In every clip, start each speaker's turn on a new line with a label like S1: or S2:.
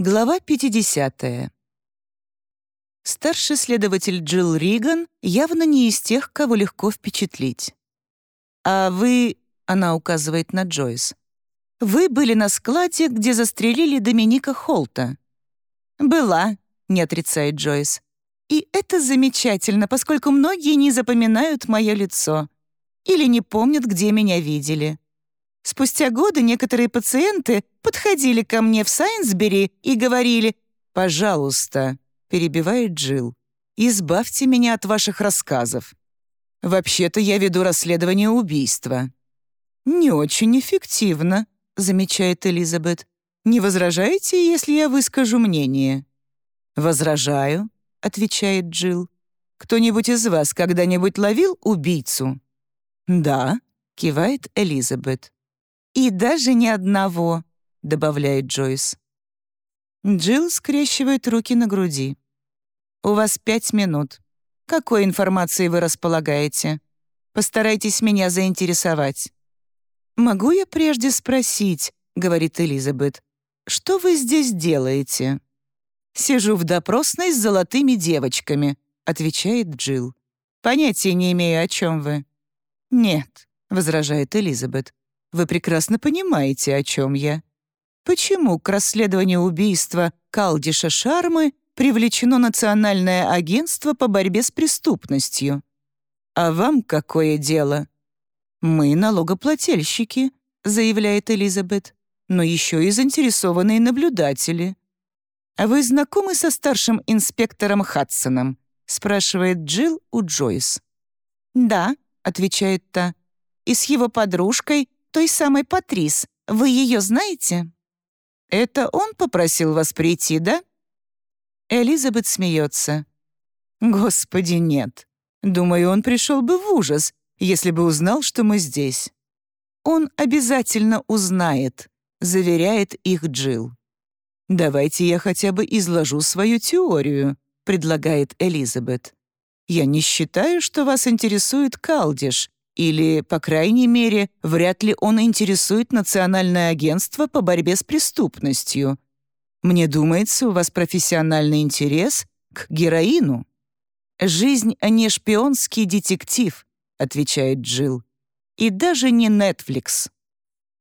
S1: Глава 50. Старший следователь Джилл Риган явно не из тех, кого легко впечатлить. «А вы...» — она указывает на Джойс. «Вы были на складе, где застрелили Доминика Холта». «Была», — не отрицает Джойс. «И это замечательно, поскольку многие не запоминают мое лицо или не помнят, где меня видели. Спустя годы некоторые пациенты подходили ко мне в Сайнсбери и говорили «Пожалуйста», — перебивает Джилл, «избавьте меня от ваших рассказов. Вообще-то я веду расследование убийства». «Не очень эффективно», — замечает Элизабет. «Не возражаете, если я выскажу мнение?» «Возражаю», — отвечает Джилл. «Кто-нибудь из вас когда-нибудь ловил убийцу?» «Да», — кивает Элизабет. «И даже ни одного», — добавляет Джойс. Джилл скрещивает руки на груди. «У вас пять минут. Какой информацией вы располагаете? Постарайтесь меня заинтересовать». «Могу я прежде спросить?» — говорит Элизабет. «Что вы здесь делаете?» «Сижу в допросной с золотыми девочками», — отвечает Джилл. «Понятия не имею, о чем вы». «Нет», — возражает Элизабет. Вы прекрасно понимаете, о чем я. Почему к расследованию убийства Калдиша Шармы привлечено Национальное агентство по борьбе с преступностью? А вам какое дело? Мы налогоплательщики, заявляет Элизабет, но еще и заинтересованные наблюдатели. А вы знакомы со старшим инспектором Хадсоном? спрашивает Джилл у Джойс. Да, отвечает та, и с его подружкой той самой Патрис. Вы ее знаете?» «Это он попросил вас прийти, да?» Элизабет смеется. «Господи, нет. Думаю, он пришел бы в ужас, если бы узнал, что мы здесь». «Он обязательно узнает», — заверяет их Джилл. «Давайте я хотя бы изложу свою теорию», — предлагает Элизабет. «Я не считаю, что вас интересует Калдиш, или, по крайней мере, вряд ли он интересует Национальное агентство по борьбе с преступностью. Мне думается, у вас профессиональный интерес к героину. «Жизнь, а не шпионский детектив», — отвечает Джилл. «И даже не Netflix».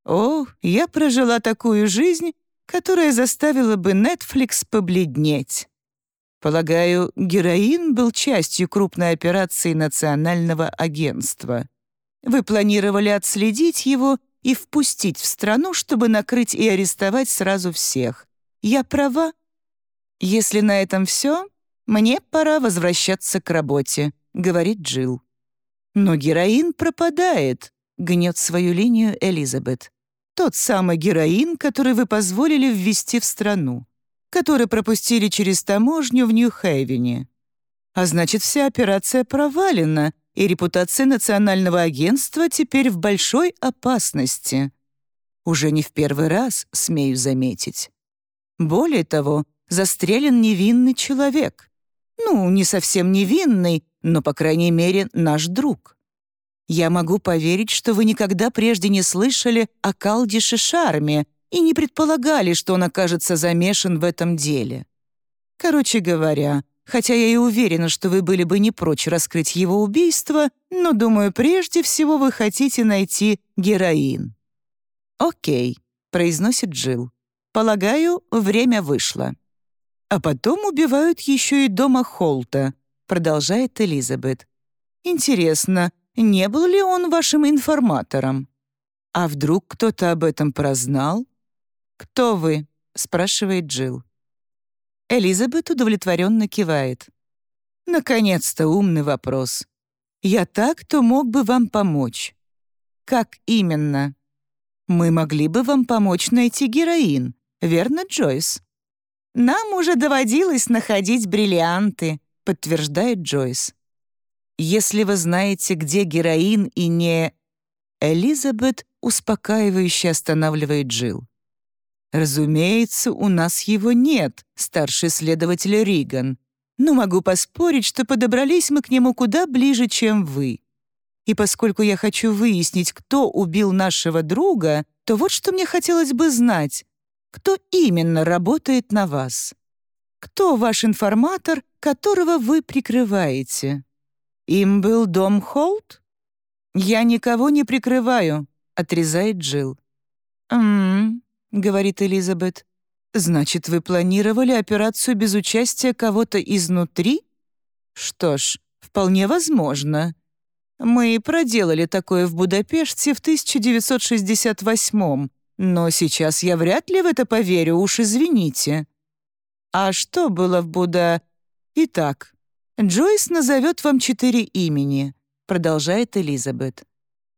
S1: О, я прожила такую жизнь, которая заставила бы Netflix побледнеть. Полагаю, героин был частью крупной операции Национального агентства. Вы планировали отследить его и впустить в страну, чтобы накрыть и арестовать сразу всех. Я права? Если на этом все, мне пора возвращаться к работе», — говорит Джилл. «Но героин пропадает», — гнет свою линию Элизабет. «Тот самый героин, который вы позволили ввести в страну, который пропустили через таможню в Нью-Хейвене. А значит, вся операция провалена, и репутация национального агентства теперь в большой опасности. Уже не в первый раз, смею заметить. Более того, застрелен невинный человек. Ну, не совсем невинный, но, по крайней мере, наш друг. Я могу поверить, что вы никогда прежде не слышали о Калдише Шарме и не предполагали, что он окажется замешан в этом деле. Короче говоря, Хотя я и уверена, что вы были бы не прочь раскрыть его убийство, но, думаю, прежде всего вы хотите найти героин». «Окей», — произносит Джилл. «Полагаю, время вышло». «А потом убивают еще и дома Холта», — продолжает Элизабет. «Интересно, не был ли он вашим информатором? А вдруг кто-то об этом прознал?» «Кто вы?» — спрашивает Джилл. Элизабет удовлетворенно кивает. «Наконец-то умный вопрос. Я так, кто мог бы вам помочь». «Как именно?» «Мы могли бы вам помочь найти героин, верно, Джойс?» «Нам уже доводилось находить бриллианты», — подтверждает Джойс. «Если вы знаете, где героин и не...» Элизабет успокаивающе останавливает Джилл. «Разумеется, у нас его нет, старший следователь Риган. Но могу поспорить, что подобрались мы к нему куда ближе, чем вы. И поскольку я хочу выяснить, кто убил нашего друга, то вот что мне хотелось бы знать. кто именно работает на вас. Кто ваш информатор, которого вы прикрываете? Им был дом Холт? Я никого не прикрываю, отрезает Джилл. «М-м», говорит Элизабет. «Значит, вы планировали операцию без участия кого-то изнутри?» «Что ж, вполне возможно. Мы проделали такое в Будапеште в 1968 но сейчас я вряд ли в это поверю, уж извините». «А что было в Буда...» «Итак, Джойс назовет вам четыре имени», продолжает Элизабет.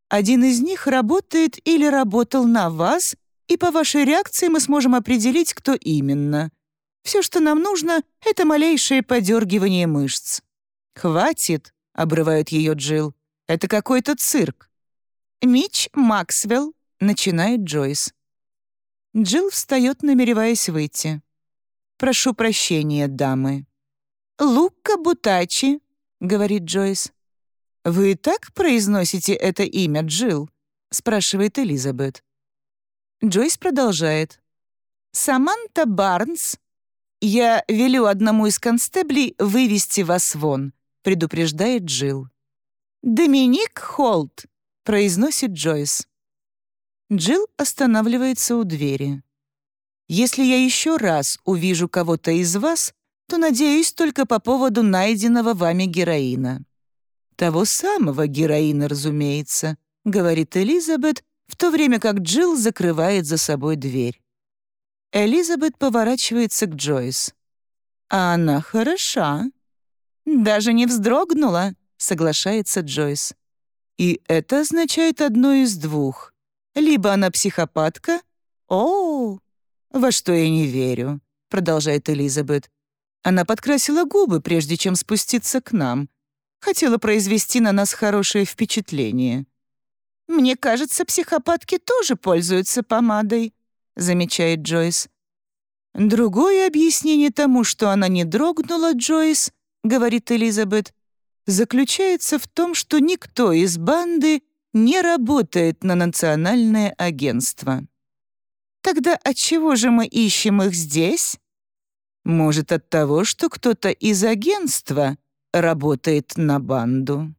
S1: «Один из них работает или работал на вас, и по вашей реакции мы сможем определить, кто именно. Все, что нам нужно, это малейшее подергивание мышц». «Хватит», — обрывает ее Джилл. «Это какой-то цирк». «Мич Максвелл», — начинает Джойс. Джилл встает, намереваясь выйти. «Прошу прощения, дамы». «Лука Бутачи», — говорит Джойс. «Вы так произносите это имя, Джилл?» — спрашивает Элизабет. Джойс продолжает. «Саманта Барнс. Я велю одному из констеблей вывести вас вон», — предупреждает Джилл. «Доминик Холт», — произносит Джойс. Джилл останавливается у двери. «Если я еще раз увижу кого-то из вас, то надеюсь только по поводу найденного вами героина». «Того самого героина, разумеется», — говорит Элизабет, в то время как Джилл закрывает за собой дверь. Элизабет поворачивается к Джойс. «А она хороша». «Даже не вздрогнула», — соглашается Джойс. «И это означает одно из двух. Либо она психопатка...» «О, во что я не верю», — продолжает Элизабет. Она подкрасила губы, прежде чем спуститься к нам. Хотела произвести на нас хорошее впечатление. «Мне кажется, психопатки тоже пользуются помадой», — замечает Джойс. «Другое объяснение тому, что она не дрогнула, Джойс», — говорит Элизабет, заключается в том, что никто из банды не работает на национальное агентство. Тогда отчего же мы ищем их здесь? Может, от того, что кто-то из агентства работает на банду.